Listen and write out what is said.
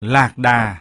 lạc đà.